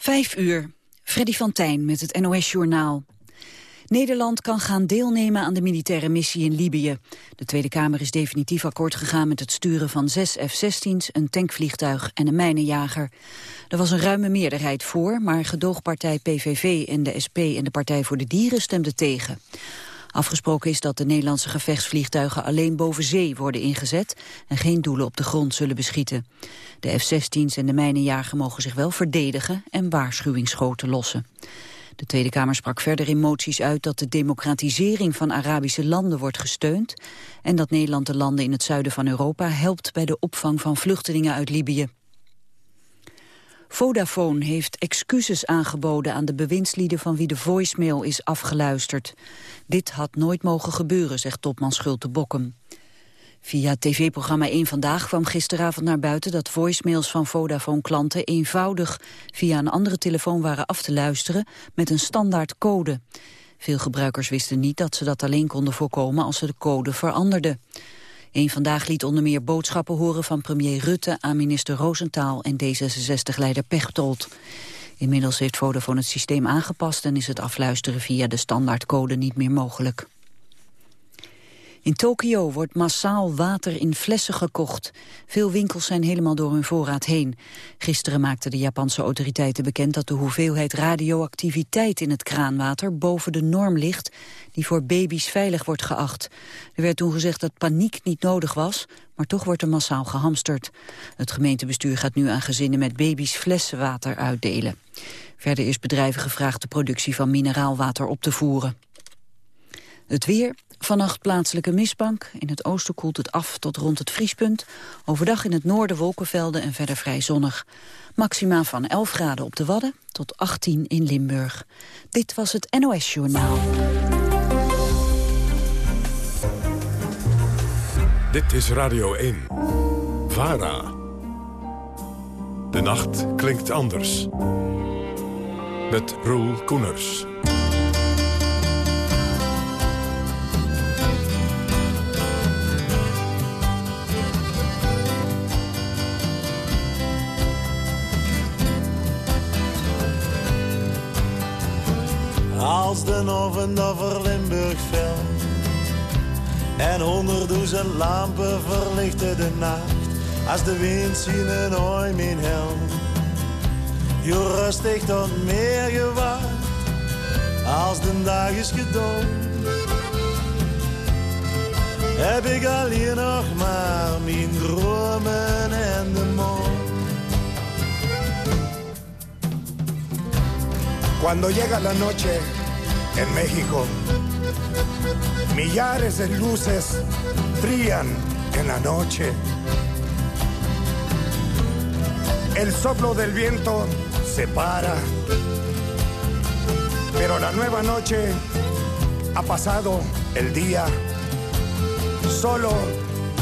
Vijf uur. Freddy van Tijn met het NOS-journaal. Nederland kan gaan deelnemen aan de militaire missie in Libië. De Tweede Kamer is definitief akkoord gegaan met het sturen van zes F-16's, een tankvliegtuig en een mijnenjager. Er was een ruime meerderheid voor, maar gedoogpartij PVV en de SP en de Partij voor de Dieren stemden tegen. Afgesproken is dat de Nederlandse gevechtsvliegtuigen alleen boven zee worden ingezet en geen doelen op de grond zullen beschieten. De F-16's en de mijnenjager mogen zich wel verdedigen en waarschuwingsschoten lossen. De Tweede Kamer sprak verder in moties uit dat de democratisering van Arabische landen wordt gesteund en dat Nederland de landen in het zuiden van Europa helpt bij de opvang van vluchtelingen uit Libië. Vodafone heeft excuses aangeboden aan de bewindslieden van wie de voicemail is afgeluisterd. Dit had nooit mogen gebeuren, zegt topman Schulte Bokkum. Via tv-programma 1 Vandaag kwam gisteravond naar buiten dat voicemails van Vodafone-klanten eenvoudig via een andere telefoon waren af te luisteren met een standaard code. Veel gebruikers wisten niet dat ze dat alleen konden voorkomen als ze de code veranderden. Eén Vandaag liet onder meer boodschappen horen van premier Rutte aan minister Roosentaal en D66-leider Pechtold. Inmiddels heeft Vodafone het systeem aangepast en is het afluisteren via de standaardcode niet meer mogelijk. In Tokio wordt massaal water in flessen gekocht. Veel winkels zijn helemaal door hun voorraad heen. Gisteren maakten de Japanse autoriteiten bekend dat de hoeveelheid radioactiviteit in het kraanwater boven de norm ligt die voor baby's veilig wordt geacht. Er werd toen gezegd dat paniek niet nodig was, maar toch wordt er massaal gehamsterd. Het gemeentebestuur gaat nu aan gezinnen met baby's flessenwater uitdelen. Verder is bedrijven gevraagd de productie van mineraalwater op te voeren. Het weer, vannacht plaatselijke mistbank. In het oosten koelt het af tot rond het vriespunt. Overdag in het noorden wolkenvelden en verder vrij zonnig. Maxima van 11 graden op de Wadden tot 18 in Limburg. Dit was het NOS Journaal. Dit is Radio 1. VARA. De nacht klinkt anders. Met Roel Koeners. Als de oven over Limburg veld en honderdduizend lampen verlichten de nacht Als de wind zien een ooi min hel Je rustig tot meer gewacht Als de dag is gedood. Heb ik alleen nog maar mijn dromen en de mond Cuando llega la noche en México Millares de luces brillan en la noche. El soplo del viento se para. Pero la nueva noche ha pasado el día. Solo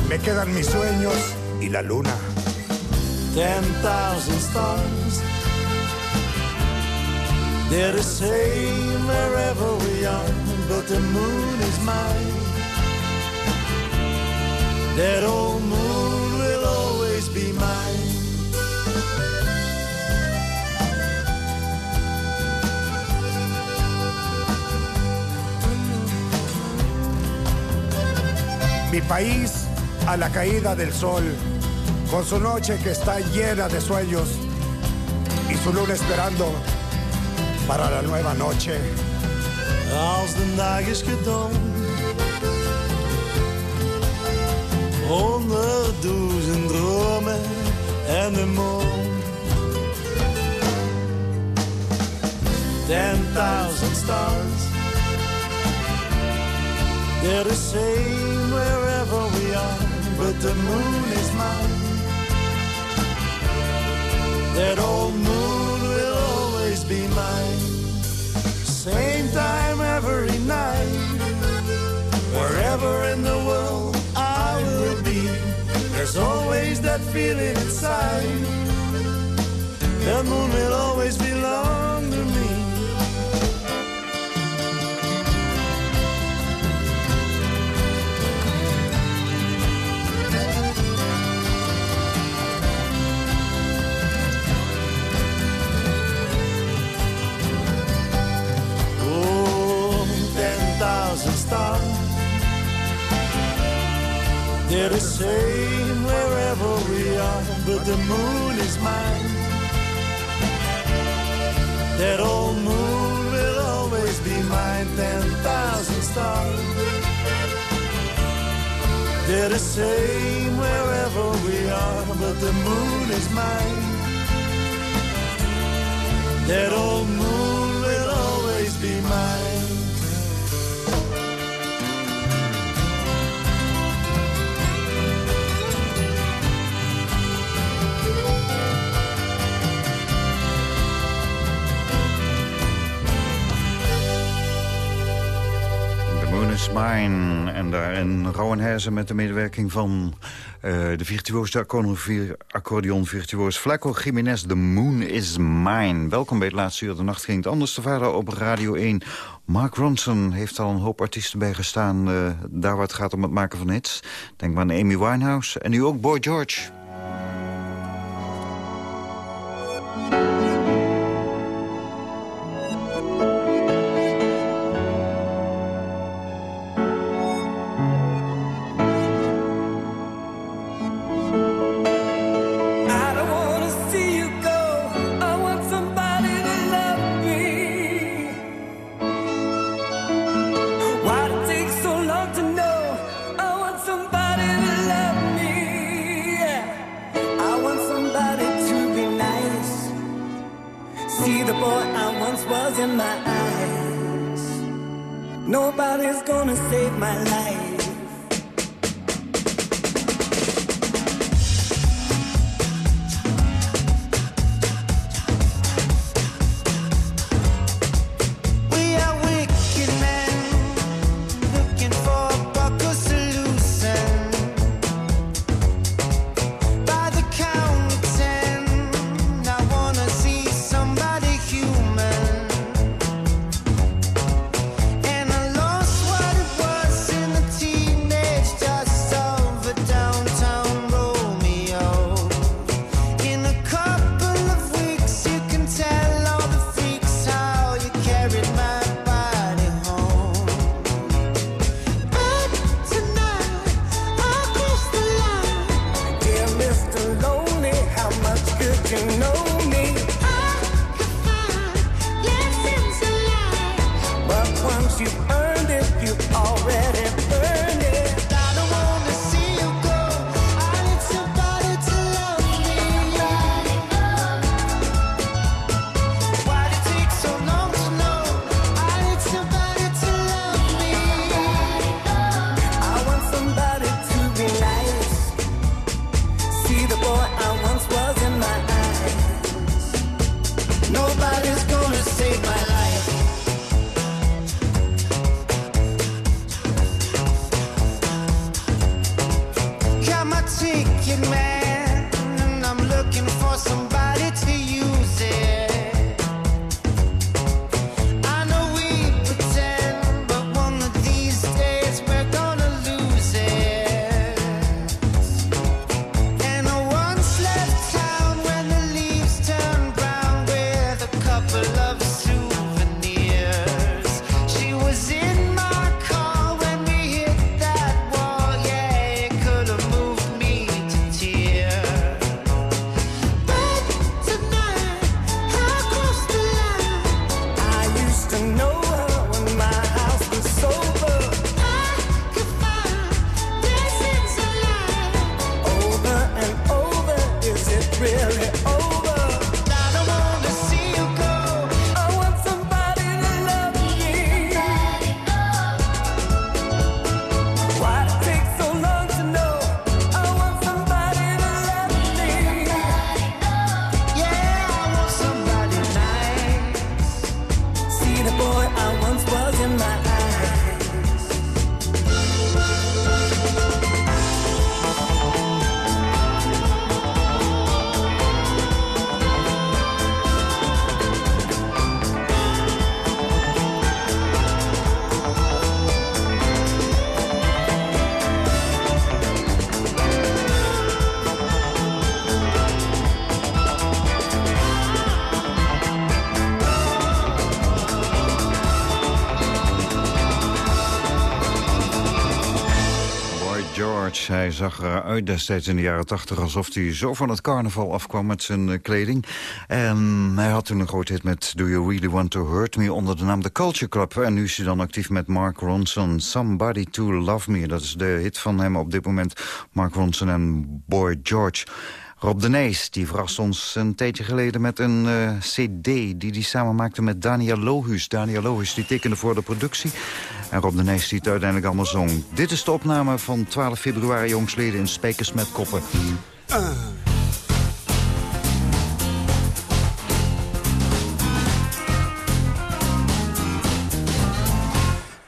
me quedan mis sueños y la luna. Ten thousand stars. They're the same wherever we are. but the moon is mine. That old moon will always be mine. Mi país a la caída del sol, con su noche que está llena de sueños y su luna esperando para la nueva noche. als de dag is gedaan. Honderdduizend dromen en de maan. Ten thousand stars. They're the same wherever we are, but the moon is mine. That old moon Same time every night. Wherever in the world I will be, there's always that feeling inside. The moon will always to They're the same wherever we are, but the moon is mine. That old moon will always be mine, ten thousand stars. They're the same wherever we are, but the moon is mine. That old moon will always be mine. Mine. En daarin Rowan Herzen met de medewerking van uh, de virtuoos, de accordeon-virtuoos Flaco Jiménez. The Moon is Mine. Welkom bij het laatste uur. De nacht ging het anders te varen op Radio 1. Mark Ronson heeft al een hoop artiesten bijgestaan. Uh, daar waar het gaat om het maken van hits. Denk maar aan Amy Winehouse en nu ook Boy George. Zag eruit destijds in de jaren tachtig alsof hij zo van het carnaval afkwam met zijn eh, kleding. En hij had toen een groot hit met Do You Really Want To Hurt Me onder de naam The Culture Club. En nu is hij dan actief met Mark Ronson, Somebody To Love Me. Dat is de hit van hem op dit moment, Mark Ronson en Boy George. Rob de Nees die verrast ons een tijdje geleden met een uh, cd... die hij samen maakte met Daniel Lohus. Daniel Lohus die tekende voor de productie. En Rob de Nees die uiteindelijk allemaal zong. Dit is de opname van 12 februari jongsleden in Spijkers met Koppen.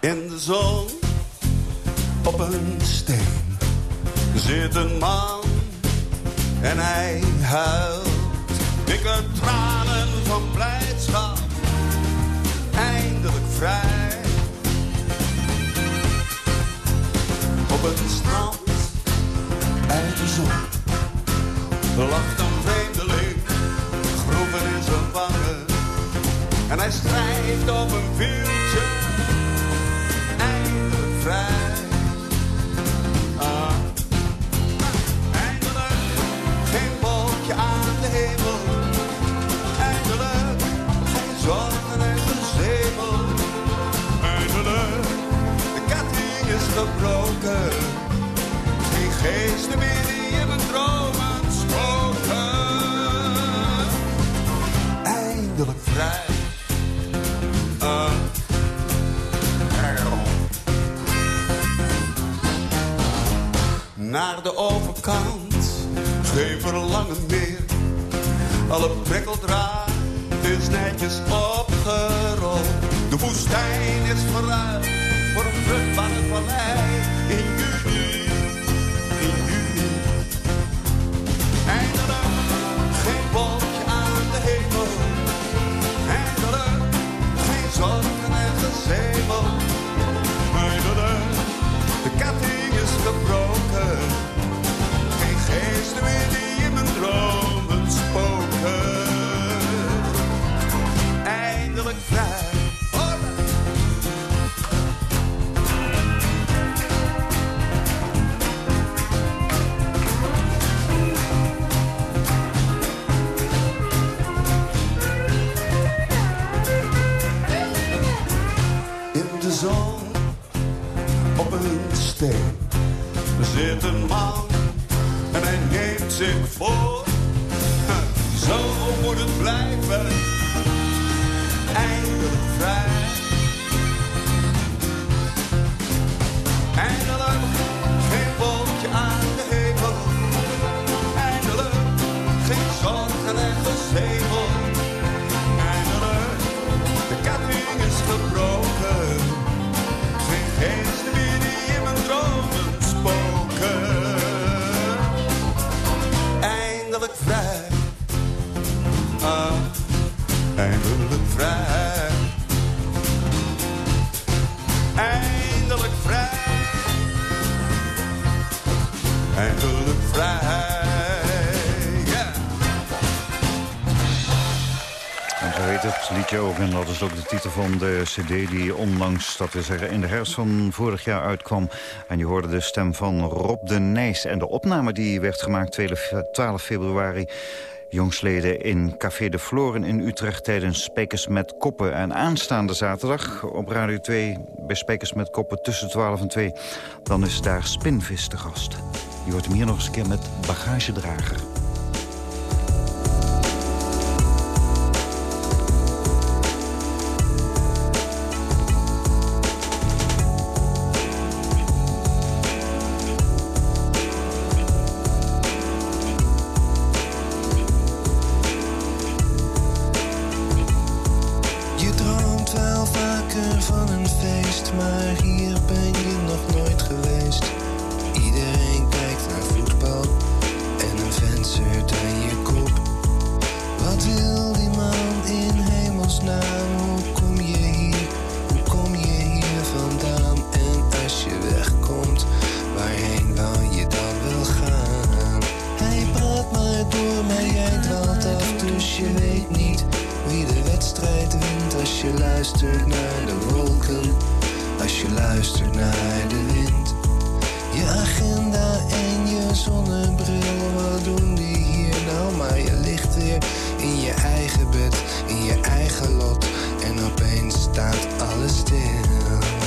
In de zon op een steen zit een man en hij huilt. Dikke tranen van blijdschap, eindelijk vrij. Op het strand, uit de zon, lacht een vreemdeling, groeven in zijn wangen. En hij strijft op een wieltje, gebroken. Geen geesten meer die in mijn dromen spoken. Eindelijk vrij. Uh. Naar de overkant, geen verlangen meer. Alle prikkeldraad is netjes opgerold. De woestijn is vooruit voor een vruchtbare vallei in juni, Zo moet het blijven, eindelijk vrij. Ook. En dat is ook de titel van de cd die onlangs, dat we zeggen, in de herfst van vorig jaar uitkwam. En je hoorde de stem van Rob de Nijs. En de opname die werd gemaakt 12 februari jongsleden in Café de Floren in Utrecht tijdens Spekers met Koppen. En aanstaande zaterdag op Radio 2 bij Spekers met Koppen tussen 12 en 2... dan is daar Spinvis te gast. Je hoort hem hier nog eens een keer met bagagedrager. wie de wedstrijd wint als je luistert naar de wolken, als je luistert naar de wind. Je agenda en je zonnebril, wat doen die hier nou? Maar je ligt weer in je eigen bed, in je eigen lot en opeens staat alles stil.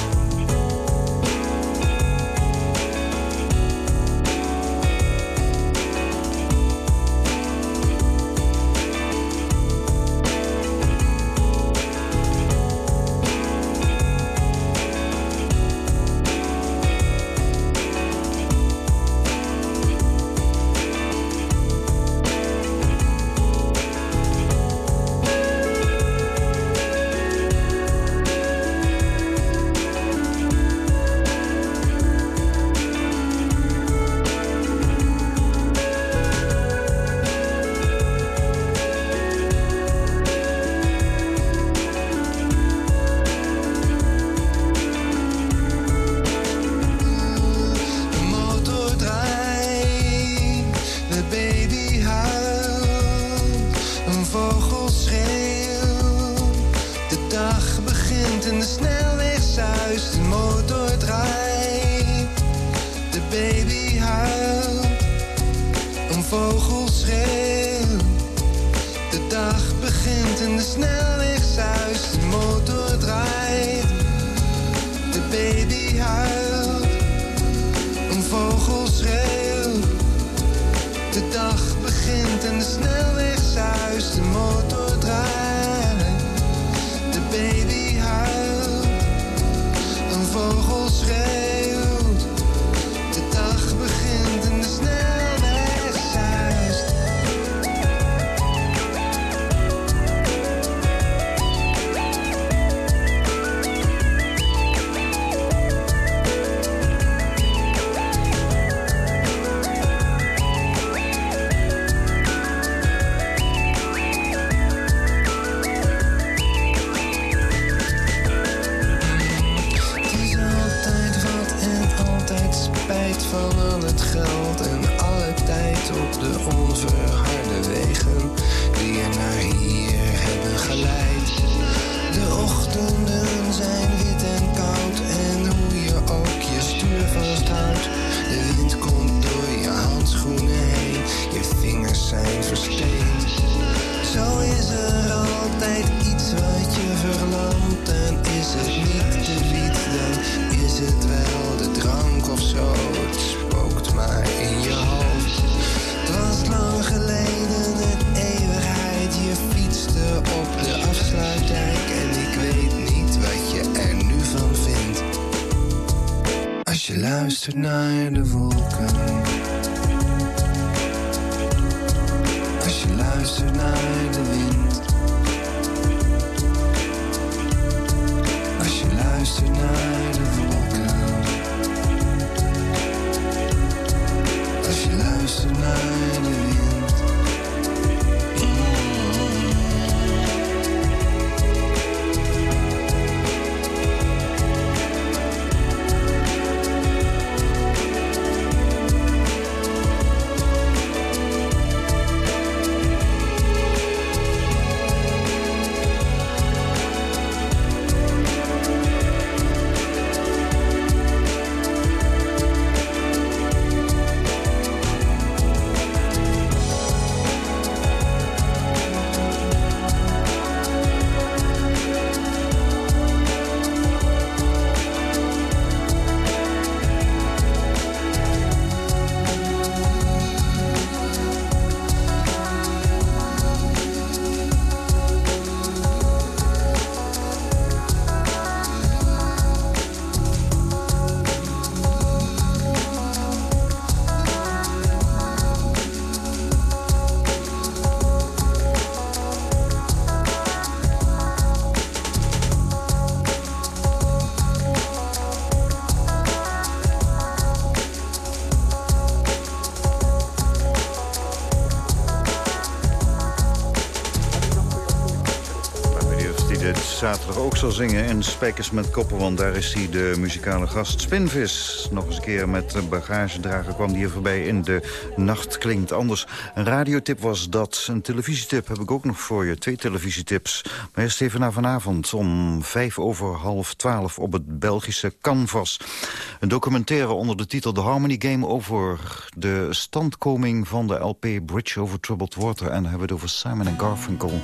Zal zingen in Spijkers met Koppen... want daar is hij de muzikale gast Spinvis. Nog eens een keer met bagagedrager kwam hier voorbij in de Nacht Klinkt Anders. Een radiotip was dat. Een televisietip heb ik ook nog voor je. Twee televisietips. Maar eerst even naar vanavond om vijf over half twaalf op het Belgische Canvas. Een documentaire onder de titel The Harmony Game... over de standkoming van de LP Bridge over Troubled Water. En dan hebben we het over Simon Garfunkel.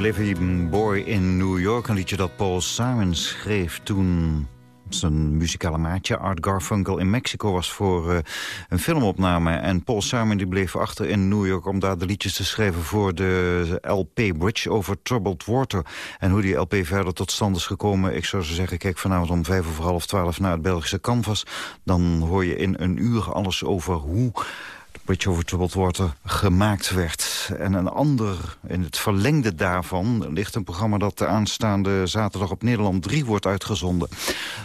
Living Boy in New York. Een liedje dat Paul Simon schreef toen zijn muzikale maatje Art Garfunkel in Mexico was voor uh, een filmopname. En Paul Simon die bleef achter in New York om daar de liedjes te schrijven voor de LP Bridge over Troubled Water. En hoe die LP verder tot stand is gekomen. Ik zou zo zeggen, kijk vanavond om vijf over half twaalf naar het Belgische Canvas. Dan hoor je in een uur alles over hoe Over Water gemaakt werd. En een ander, in het verlengde daarvan, ligt een programma dat de aanstaande zaterdag op Nederland 3 wordt uitgezonden.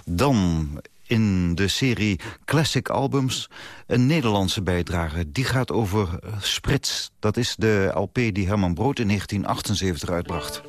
Dan in de serie Classic Albums een Nederlandse bijdrage. Die gaat over Sprits. Dat is de LP die Herman Brood in 1978 uitbracht.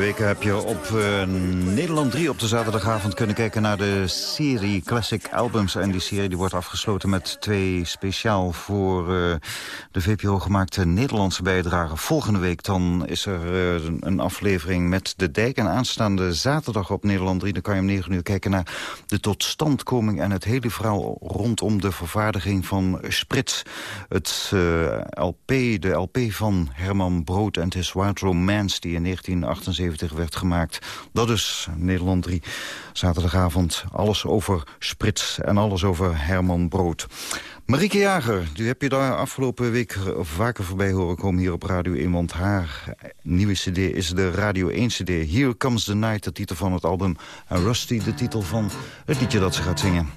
Weken heb je op uh, Nederland 3 op de zaterdagavond kunnen kijken naar de serie Classic Albums. En die serie die wordt afgesloten met twee speciaal voor uh, de VPRO gemaakte Nederlandse bijdragen. Volgende week dan is er uh, een aflevering met De Dijk. En aanstaande zaterdag op Nederland 3 dan kan je om 9 uur kijken naar de totstandkoming en het hele verhaal rondom de vervaardiging van Sprits. Het LP, de LP van Herman Brood en His Wild Romance die in 1978 werd gemaakt. Dat is Nederland 3. Zaterdagavond alles over Sprits en alles over Herman Brood. Marieke Jager, die heb je daar afgelopen week vaker voorbij horen komen hier op Radio 1. Want haar nieuwe cd is de Radio 1 cd. Here Comes the Night, de titel van het album. En Rusty, de titel van het liedje dat ze gaat zingen.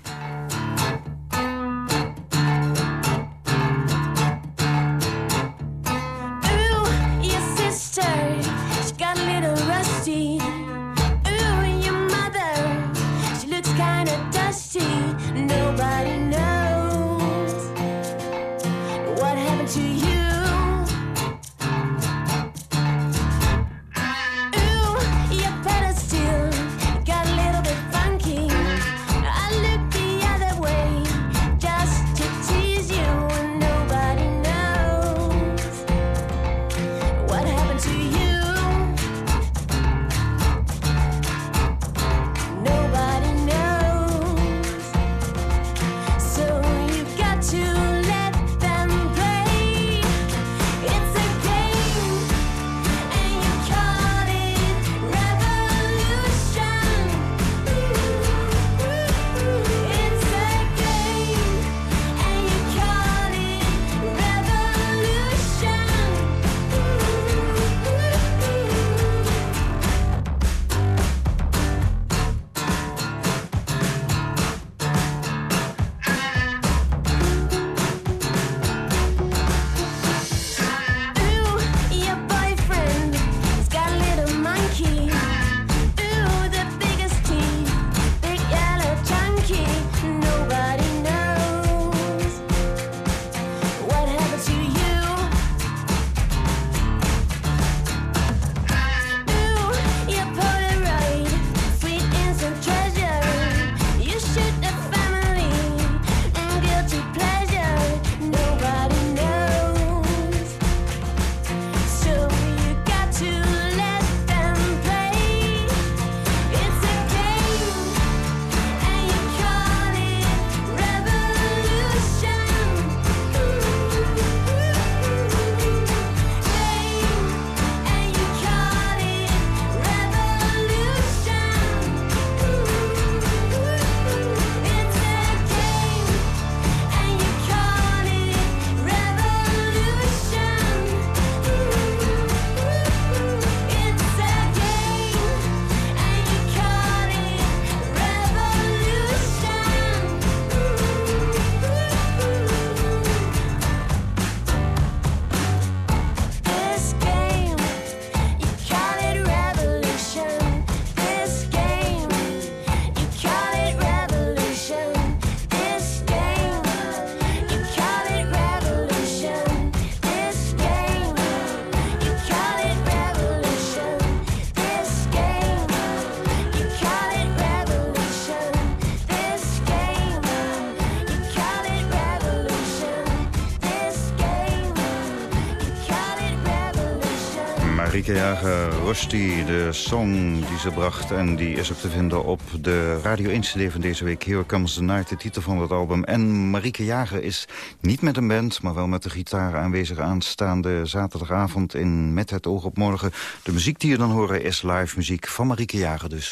Jager, Rusty, de song die ze bracht... en die is ook te vinden op de Radio 1 CD van deze week. Here Comes the Night, de titel van het album. En Marieke Jager is niet met een band, maar wel met de gitaar aanwezig... aanstaande zaterdagavond in Met het oog op morgen. De muziek die je dan horen is live muziek van Marieke Jager dus.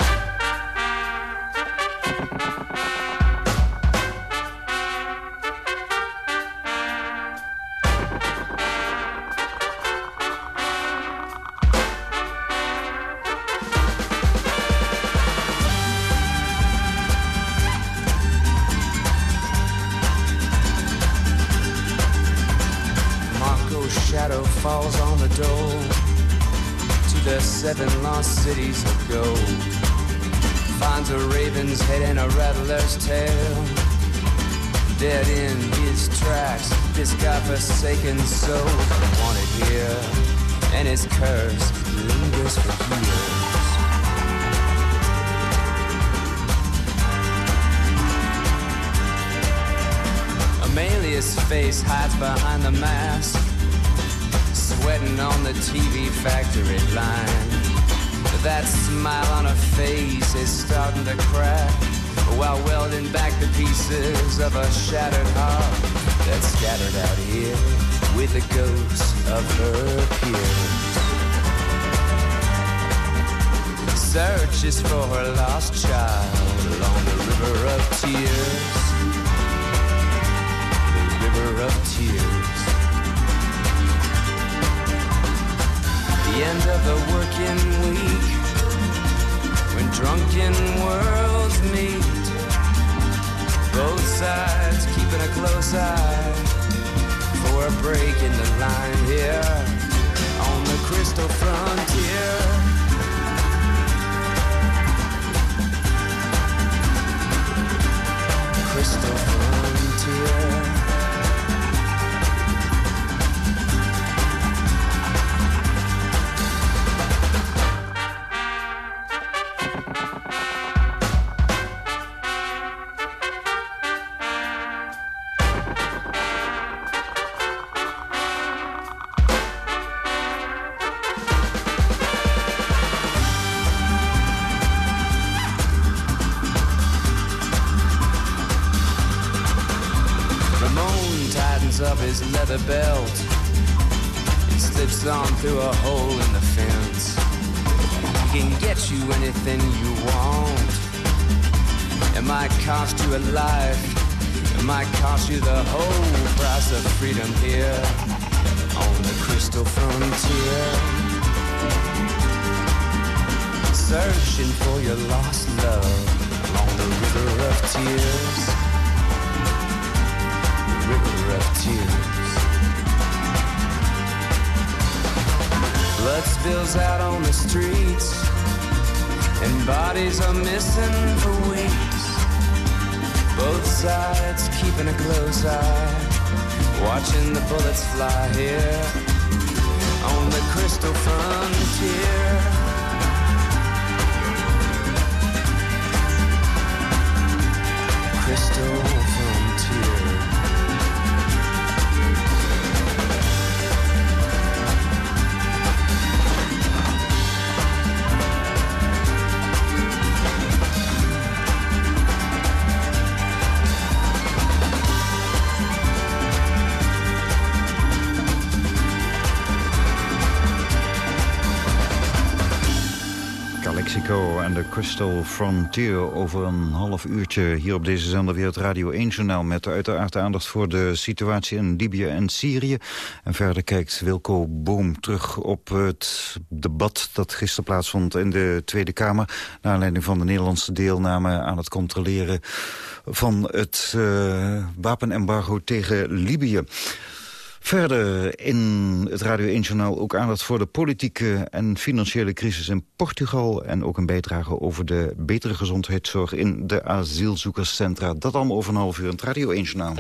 Searches for her lost child along the river of tears. The river of tears. The end of the working week when drunken worlds meet. Both sides keeping a close eye for a break in the line here on the crystal frontier. Crystal frontier. sides, keeping a close eye, watching the bullets fly here on the crystal frontier. Crystal Frontier. Over een half uurtje hier op deze zender weer het Radio 1-journaal... met uiteraard aandacht voor de situatie in Libië en Syrië. En verder kijkt Wilco Boom terug op het debat... dat gisteren plaatsvond in de Tweede Kamer... naar aanleiding van de Nederlandse deelname aan het controleren... van het eh, wapenembargo tegen Libië. Verder in het Radio 1 Journaal ook aandacht voor de politieke en financiële crisis in Portugal... en ook een bijdrage over de betere gezondheidszorg in de asielzoekerscentra. Dat allemaal over een half uur in het Radio 1 Journaal.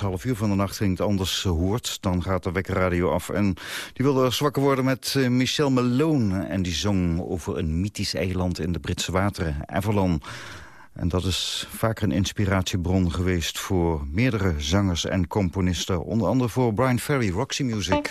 Laatste half uur van de nacht klinkt anders hoort... dan gaat de wekkerradio af. En die wilde zwakker worden met uh, Michel Malone. En die zong over een mythisch eiland in de Britse wateren, Avalon. En dat is vaker een inspiratiebron geweest voor meerdere zangers en componisten. Onder andere voor Brian Ferry, Roxy Music.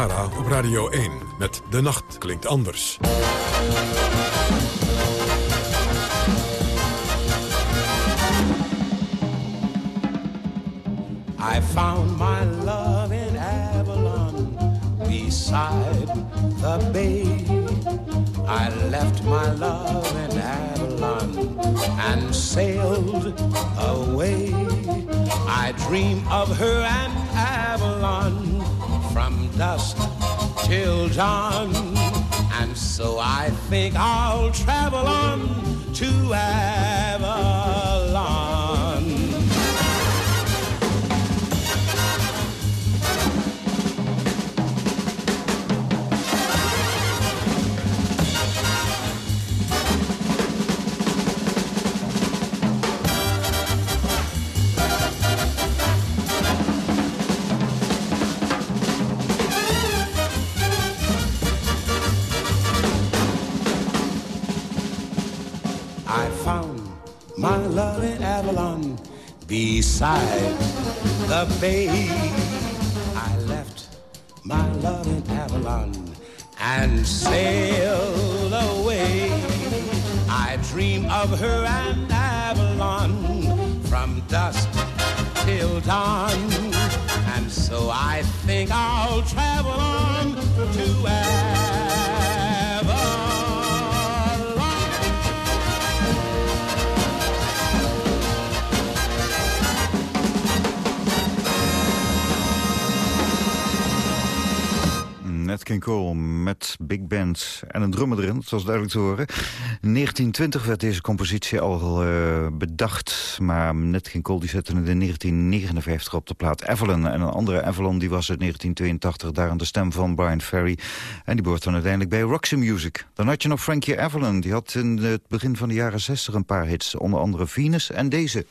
VARA op Radio 1 met De Nacht Klinkt Anders. I found my love in Avalon beside the bay. I left my love in Avalon and sailed away. I dream of her and Avalon from dusk till dawn. And so I think I'll travel on to Avalon. Beside the bay. I left my love in Avalon and sailed away. I dream of her and Avalon from dusk till dawn. And so I think I'll travel on to Avalon. King Cole met big band en een drummer erin, was duidelijk te horen. In 1920 werd deze compositie al eh, bedacht, maar Nat King Cole die zette het in 1959 op de plaat Evelyn. En een andere Evelyn die was uit 1982, daar aan de stem van Brian Ferry. En die behoort dan uiteindelijk bij Roxy Music. Dan had je nog Frankie Evelyn, die had in het begin van de jaren 60 een paar hits. Onder andere Venus en deze.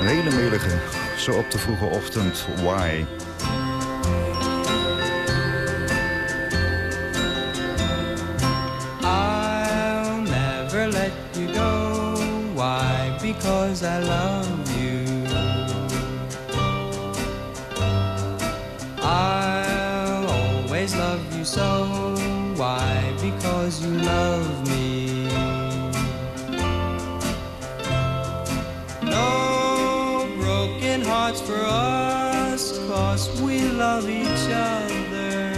Hele melige, zo op de vroege ochtend, Why... love each other.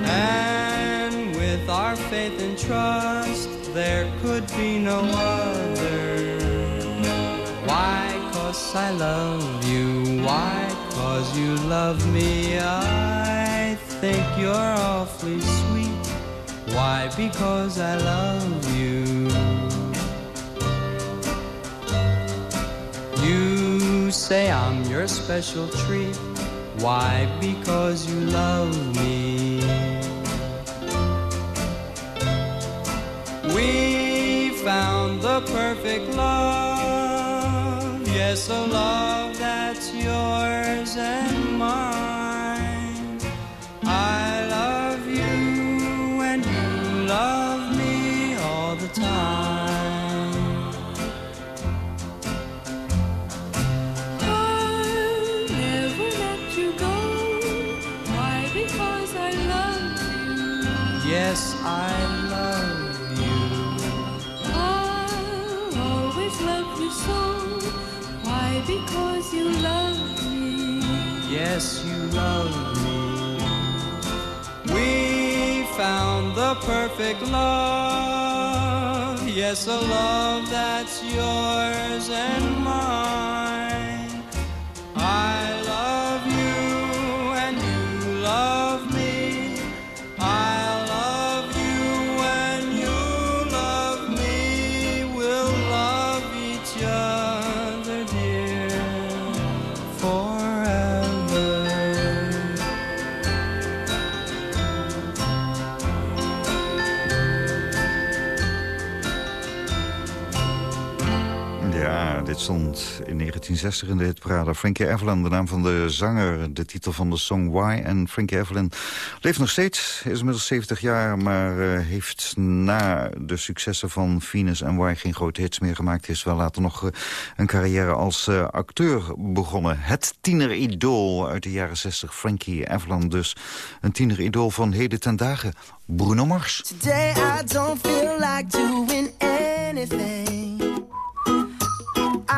And with our faith and trust, there could be no other. Why? Cause I love you. Why? Cause you love me. I think you're awfully sweet. Why? Because I love you. Say I'm your special treat. Why? Because you love me. We found the perfect love. Yes, a love the perfect love. Yes, a love that's yours and 1960 in de hitparade. Frankie Evelyn, de naam van de zanger, de titel van de song Why. En Frankie Evelyn leeft nog steeds, is inmiddels 70 jaar... maar eh, heeft na de successen van Venus en Why geen grote hits meer gemaakt. Is wel later nog eh, een carrière als eh, acteur begonnen. Het tieneridool uit de jaren 60, Frankie Evelyn dus. Een tieneridool van heden ten dagen, Bruno Mars. Today I don't feel like doing anything.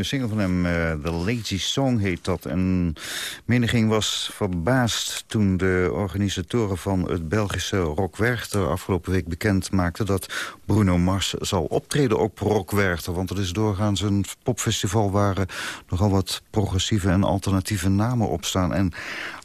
Een single van hem. Eh, The Lazy Song heet dat. En meniging was verbaasd toen de organisatoren van het Belgische Rock Werchter afgelopen week bekend maakten dat Bruno Mars zal optreden op Rock Werchter. Want het is doorgaans een popfestival waar eh, nogal wat progressieve en alternatieve namen op staan. En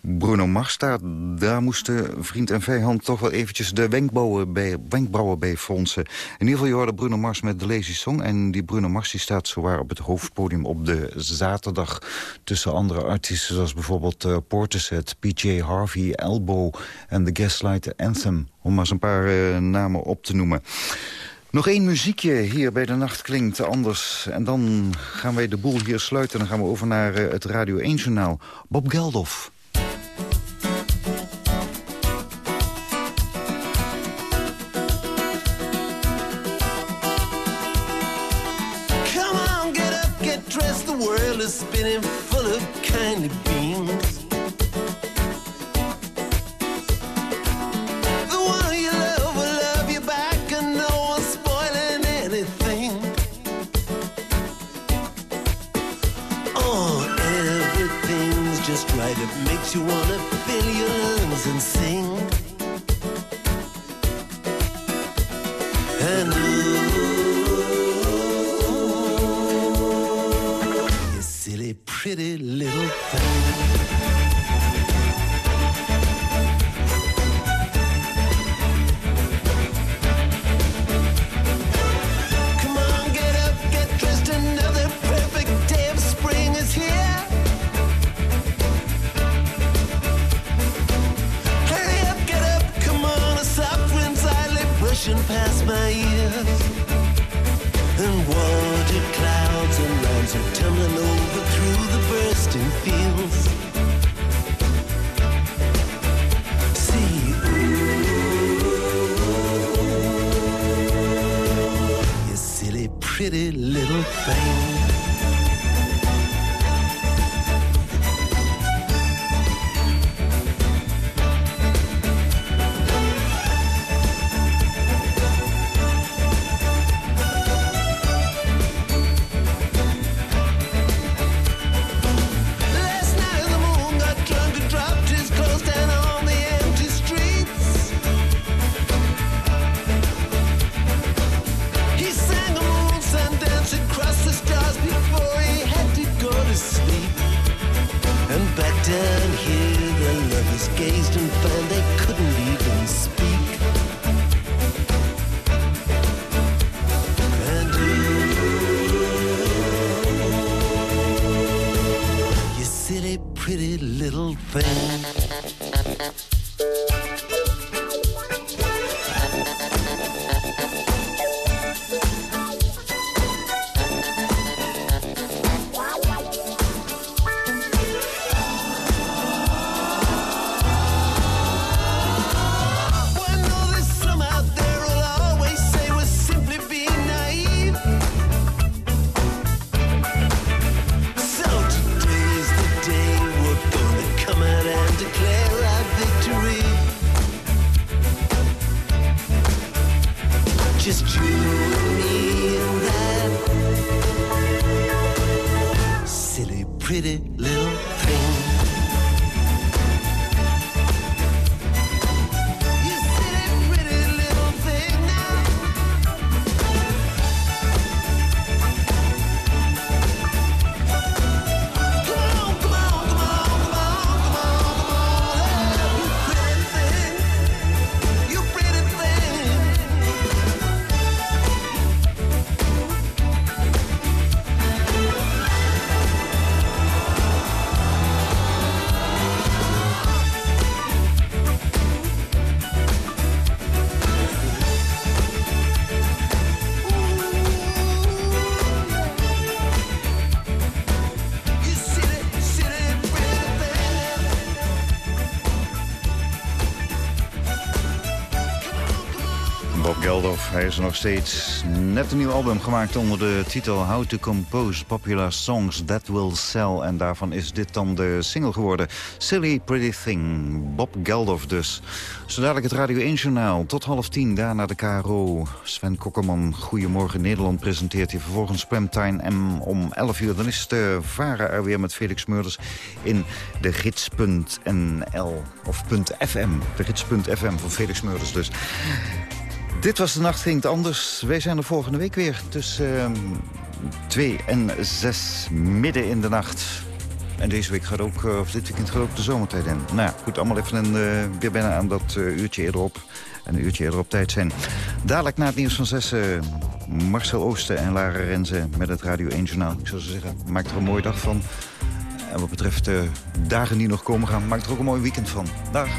Bruno Mars, staat daar moesten vriend en vijand toch wel eventjes de wenkbrauwen bij, wenkbrauwen bij fronsen. In ieder geval, je hoorde Bruno Mars met de Lazy Song. En die Bruno Mars die staat zowaar op het hoofdpodium op de zaterdag... tussen andere artiesten zoals bijvoorbeeld Porter Portishead, PJ Harvey Harvey Elbow en The Gaslight Anthem. Om maar eens een paar eh, namen op te noemen. Nog één muziekje hier bij de nacht klinkt anders. En dan gaan wij de boel hier sluiten. Dan gaan we over naar eh, het Radio 1-journaal. Bob Geldof. Come get up get dressed the world is spinning full of kind of beams. Bob Geldof, hij is nog steeds. Net een nieuw album gemaakt onder de titel How to Compose Popular Songs That Will Sell. En daarvan is dit dan de single geworden. Silly Pretty Thing, Bob Geldof dus. Zo dadelijk het Radio 1 Journaal. Tot half tien, daarna de KRO. Sven Kokkerman, Goedemorgen Nederland presenteert hier vervolgens Premtime. En om 11 uur dan is de Vara er weer met Felix Meurders in de gids.nl. Of .fm, de gids.fm van Felix Meurders dus. Dit was de nacht, ging het anders. Wij zijn er volgende week weer tussen 2 en 6 midden in de nacht. En deze week gaat ook, eh, of dit weekend gaat ook de zomertijd in. Nou goed, allemaal even een, eh, weer bijna aan dat eh, uurtje eerder op. En een uurtje eerder op tijd zijn. Dadelijk na het nieuws van 6, Marcel Oosten en Lara Renze met het Radio 1 Journaal. Ik zou zo zeggen, maak er een mooie dag van. En wat betreft de dagen die nog komen gaan, maak er ook een mooi weekend van. Dag.